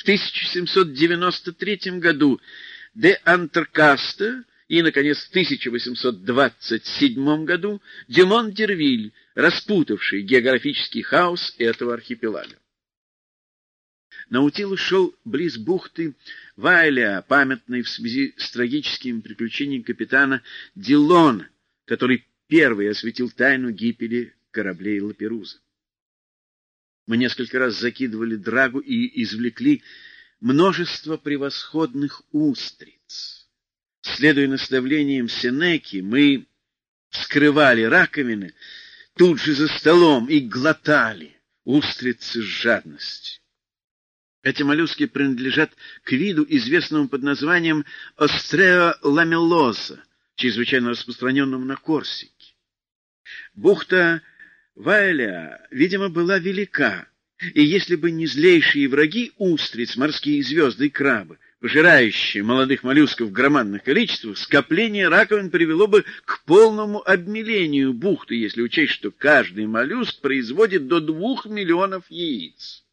в 1793 году де Антеркаста и, наконец, в 1827 году Дюмон Дервиль, распутавший географический хаос этого архипелага. Наутилус шел близ бухты Вайля, памятной в связи с трагическими приключениями капитана Дилона, который первый осветил тайну гибели кораблей Лаперуза. Мы несколько раз закидывали драгу и извлекли множество превосходных устриц. Следуя наставлениям Сенеки, мы вскрывали раковины тут же за столом и глотали устрицы с жадностью. Эти моллюски принадлежат к виду, известному под названием Острео ламеллоса, чрезвычайно распространенному на Корсике. Бухта Вайля, видимо, была велика, и если бы не злейшие враги устриц, морские звезды и крабы, пожирающие молодых моллюсков в громадных количествах, скопление раковин привело бы к полному обмелению бухты, если учесть, что каждый моллюск производит до двух миллионов яиц.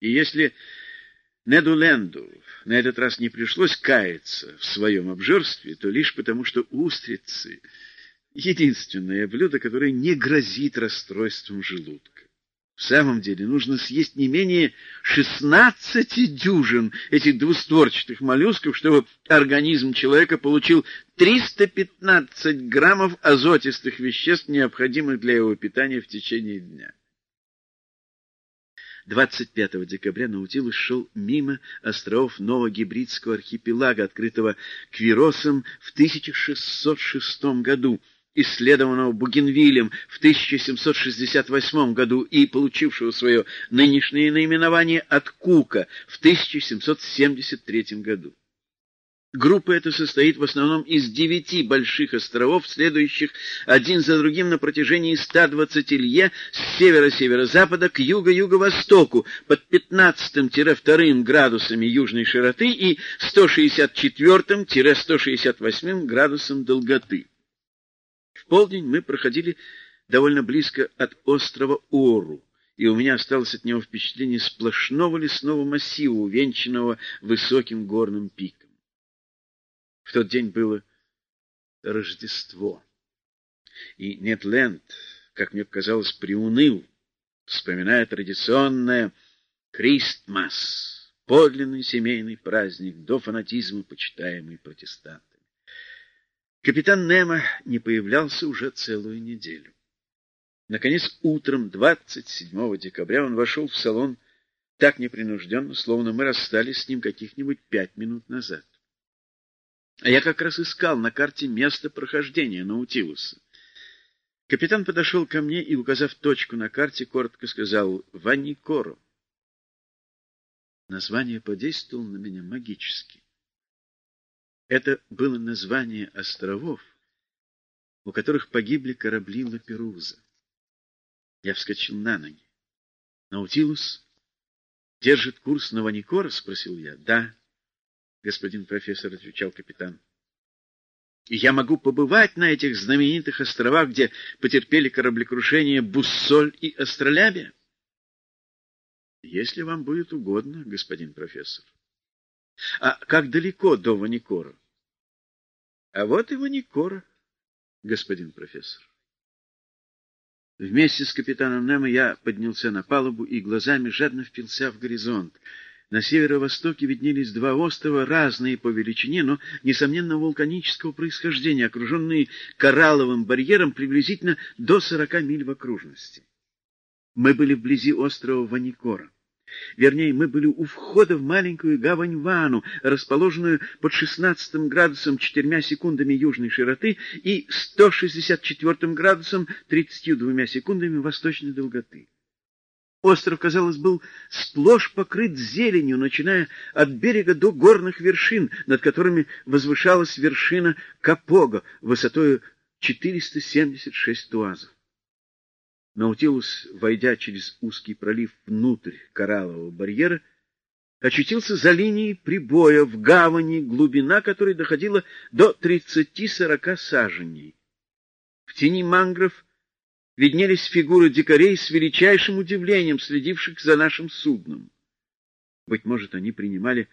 И если Неду Ленду на этот раз не пришлось каяться в своем обжорстве, то лишь потому, что устрицы — единственное блюдо, которое не грозит расстройством желудка. В самом деле нужно съесть не менее шестнадцати дюжин этих двустворчатых моллюсков, чтобы организм человека получил 315 граммов азотистых веществ, необходимых для его питания в течение дня. 25 декабря Наутилус шел мимо островов Новогибридского архипелага, открытого Квиросом в 1606 году, исследованного Бугенвилем в 1768 году и получившего свое нынешнее наименование от Кука в 1773 году. Группа эта состоит в основном из девяти больших островов, следующих один за другим на протяжении 120 лье с севера-северо-запада к юго-юго-востоку под 15-2 градусами южной широты и 164-168 градусом долготы. Полдень мы проходили довольно близко от острова Ору, и у меня осталось от него впечатление сплошного лесного массива, увенчанного высоким горным пиком. В тот день было Рождество, и Нетленд, как мне показалось, приуныл, вспоминая традиционное Кристмас, подлинный семейный праздник, до фанатизма почитаемый протестантами. Капитан Немо не появлялся уже целую неделю. Наконец, утром 27 декабря он вошел в салон так непринужденно, словно мы расстались с ним каких-нибудь пять минут назад. А я как раз искал на карте место прохождения Наутилуса. Капитан подошел ко мне и, указав точку на карте, коротко сказал «Ваникоро». Название подействовало на меня магически. Это было название островов, у которых погибли корабли Лаперуза. Я вскочил на ноги. «Наутилус держит курс на Ваникора?» — спросил я. «Да, господин профессор», — отвечал капитан. «И я могу побывать на этих знаменитых островах, где потерпели кораблекрушение Буссоль и Астролябия?» «Если вам будет угодно, господин профессор». А как далеко до Ваникора? А вот и Ваникора, господин профессор. Вместе с капитаном Немо я поднялся на палубу и глазами жадно впился в горизонт. На северо-востоке виднелись два острова, разные по величине, но, несомненно, вулканического происхождения, окруженные коралловым барьером приблизительно до сорока миль в окружности. Мы были вблизи острова Ваникора. Вернее, мы были у входа в маленькую гавань Вану, расположенную под 16 градусом 4 секундами южной широты и 164 градусом 32 секундами восточной долготы. Остров, казалось, был сплошь покрыт зеленью, начиная от берега до горных вершин, над которыми возвышалась вершина Капога высотой 476 туазов. Наутилус, войдя через узкий пролив внутрь кораллового барьера, очутился за линией прибоя в гавани, глубина которой доходила до 30-40 саженей. В тени мангров виднелись фигуры дикарей с величайшим удивлением, следивших за нашим судном. Быть может, они принимали